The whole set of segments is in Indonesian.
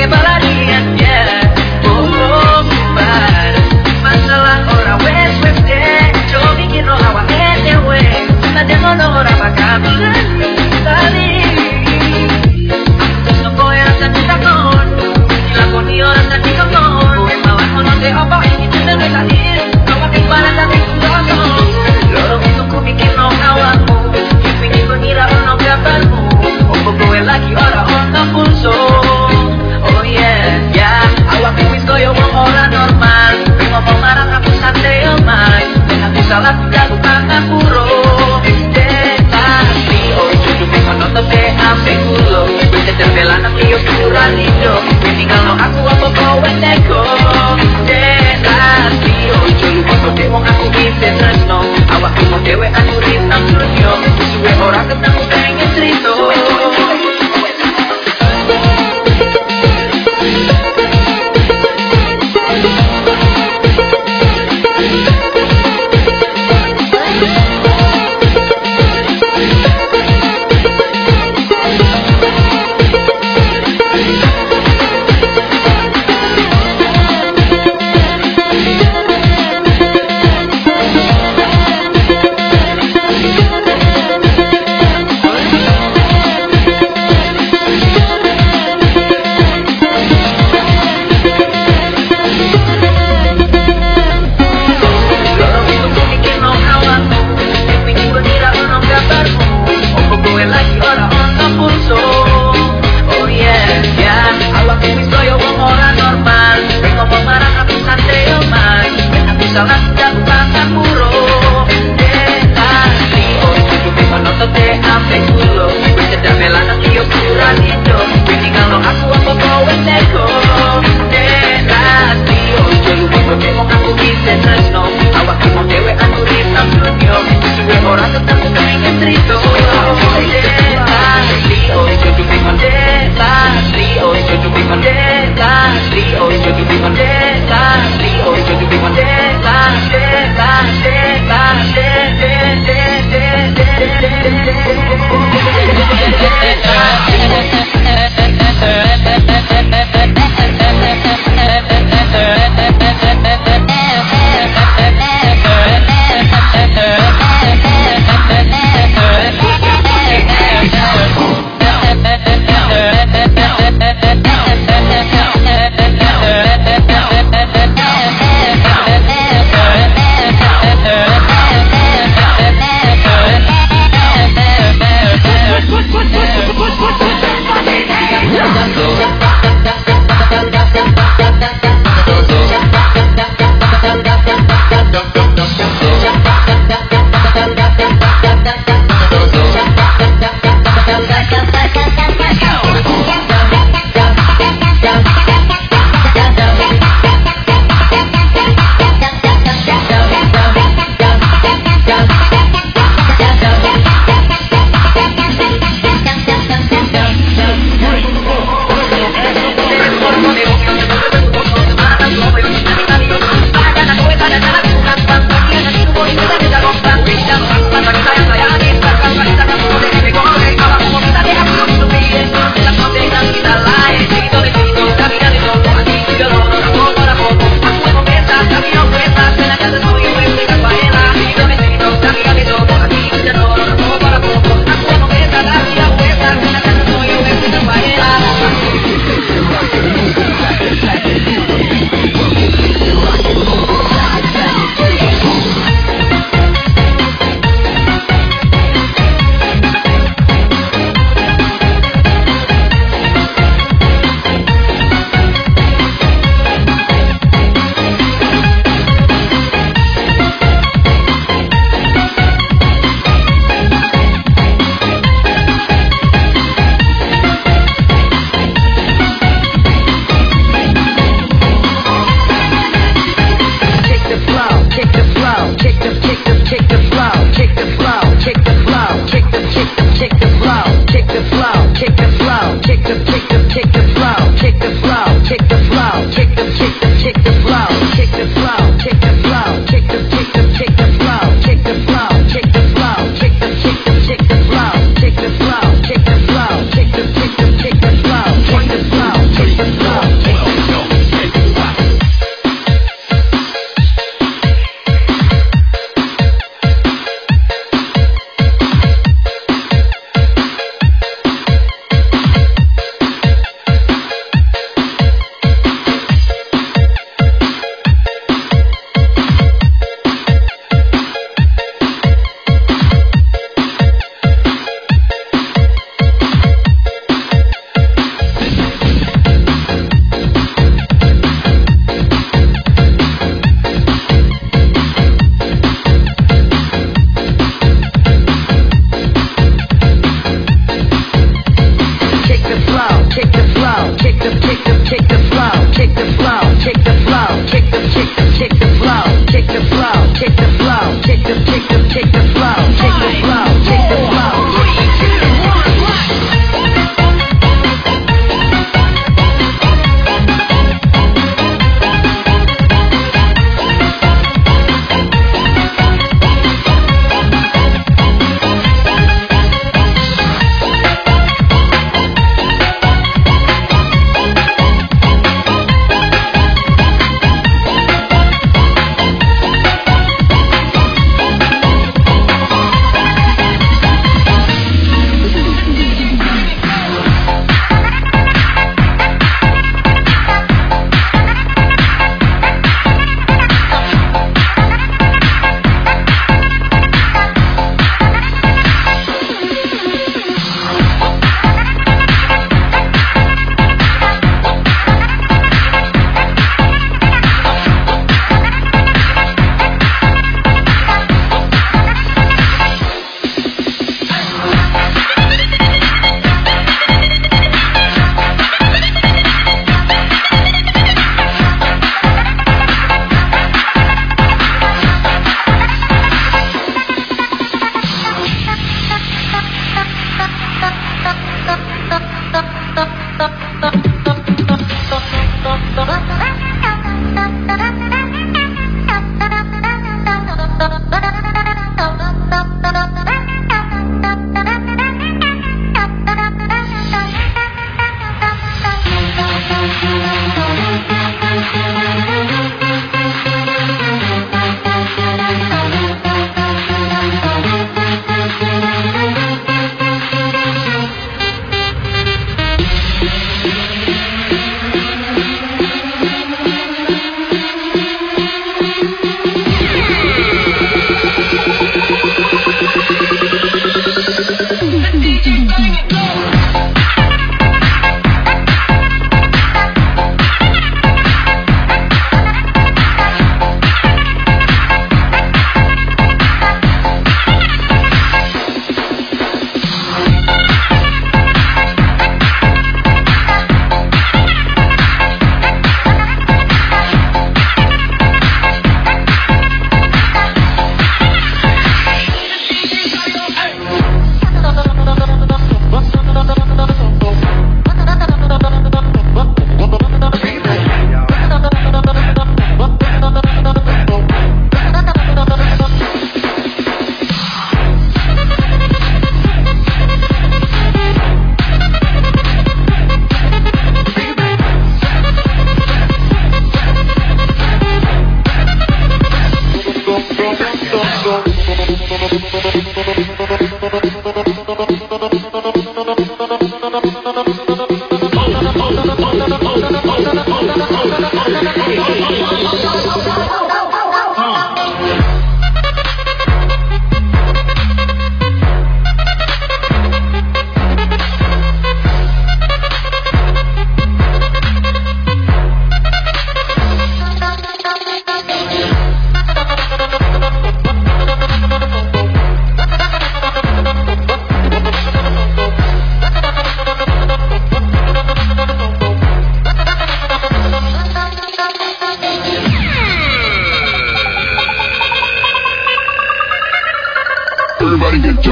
punya dege baladian ya Juanito.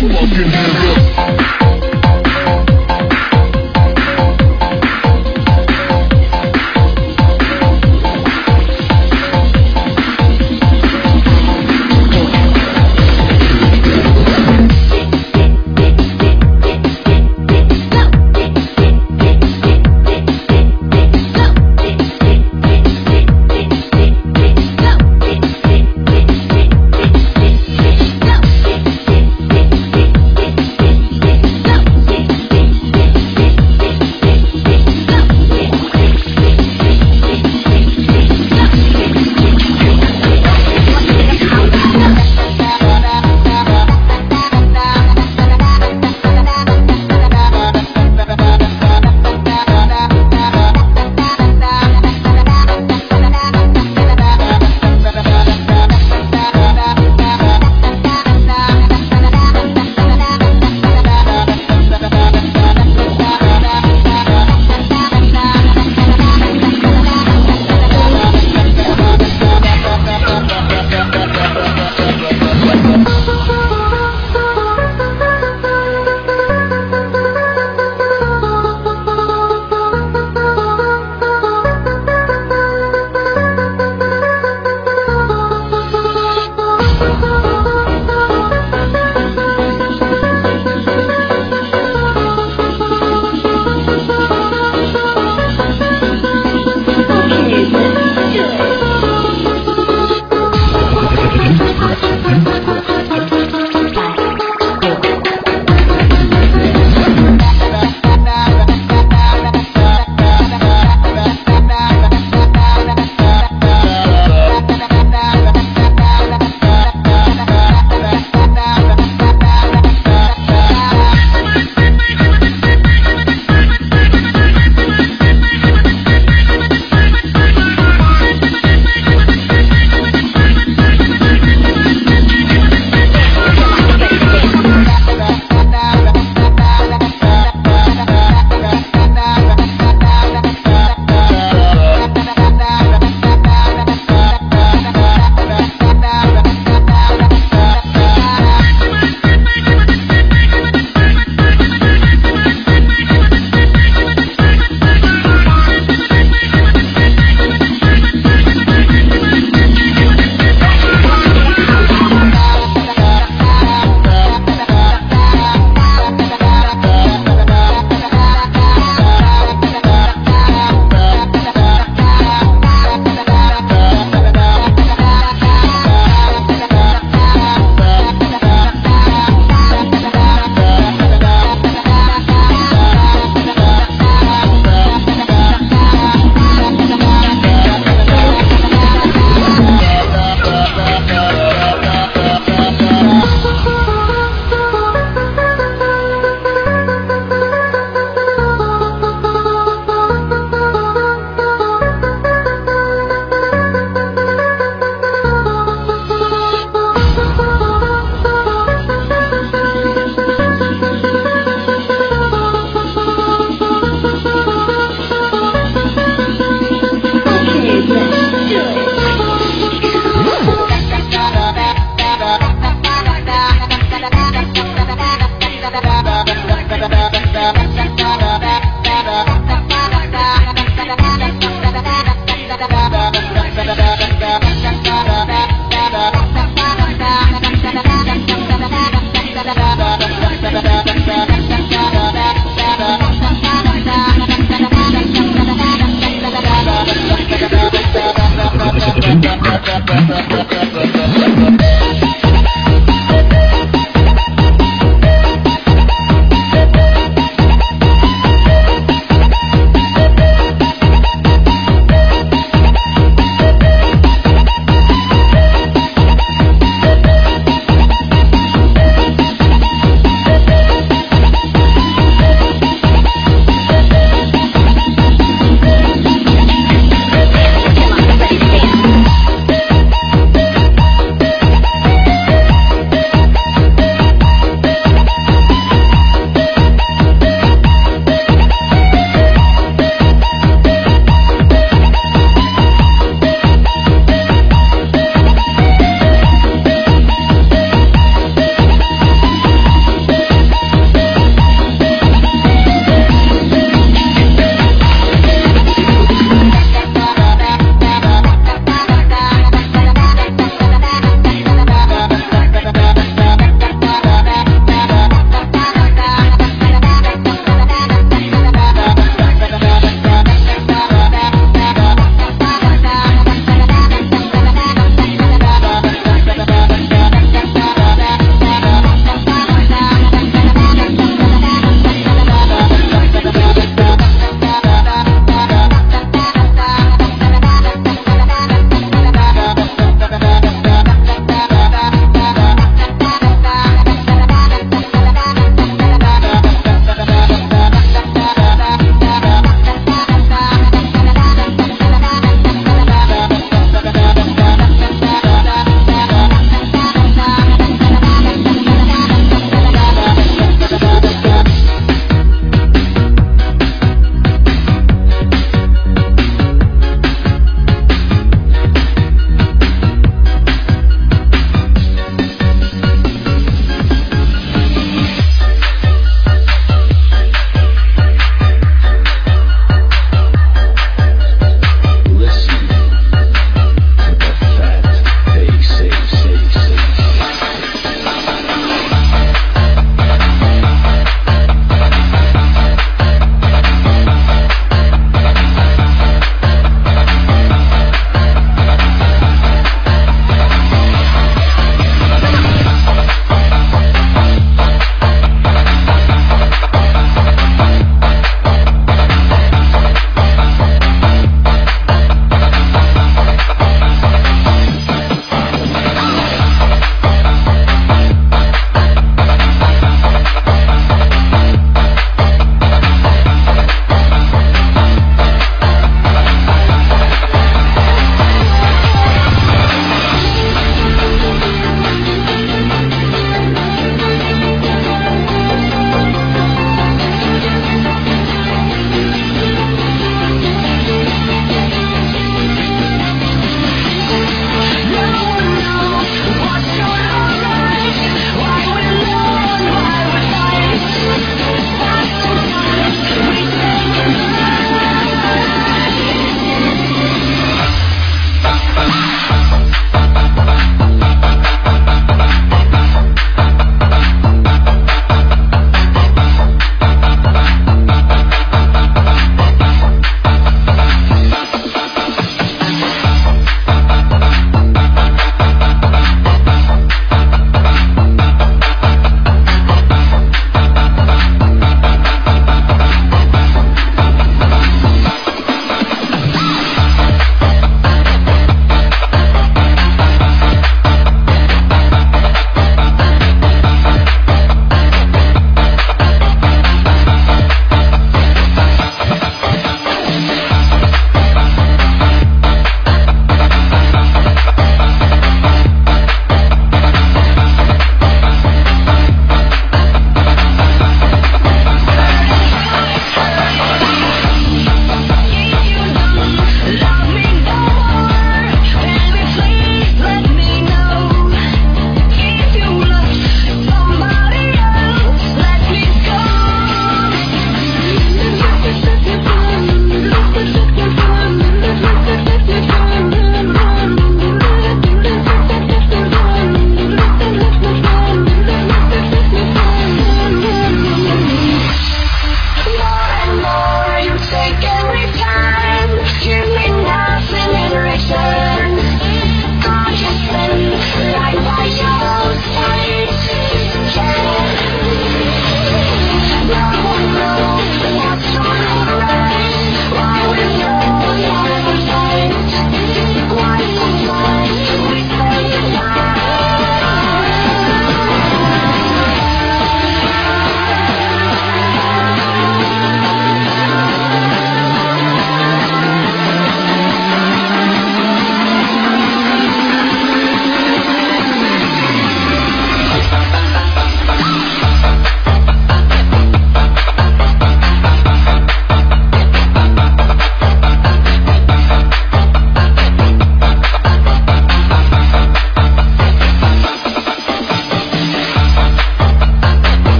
your fucking hands up.